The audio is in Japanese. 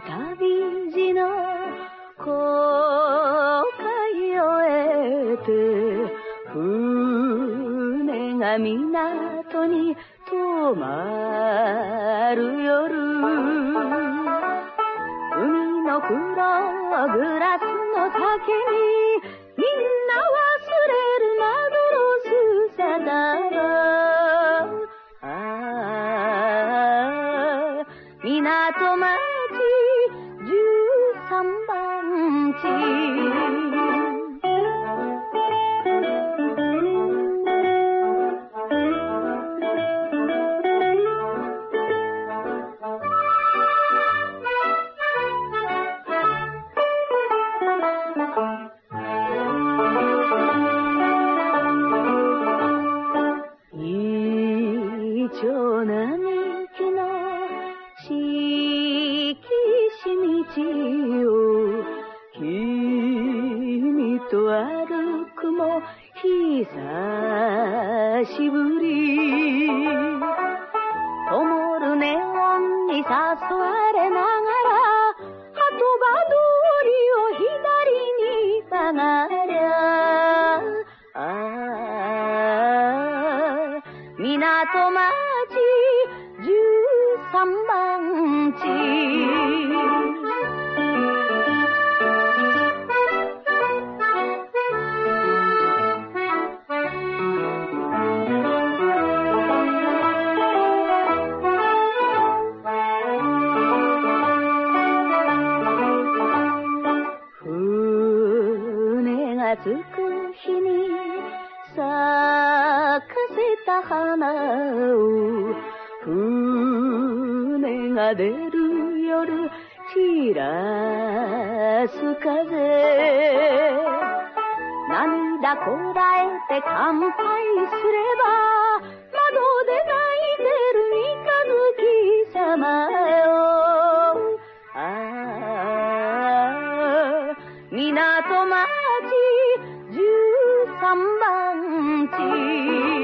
旅路の航海を得て船が港に泊まる夜。海の黒グラスの酒にみんな忘れるマグロスサダあ港町十三番地と歩くも久しぶり。灯るネオンに誘われながら鳩場通りを左に曲がりゃああ港町十三番地。づく日に咲かせた花を船が出る夜散らす風。涙こらえて乾杯すれば窓で泣いてる三日月様よ。ああ港町心不住。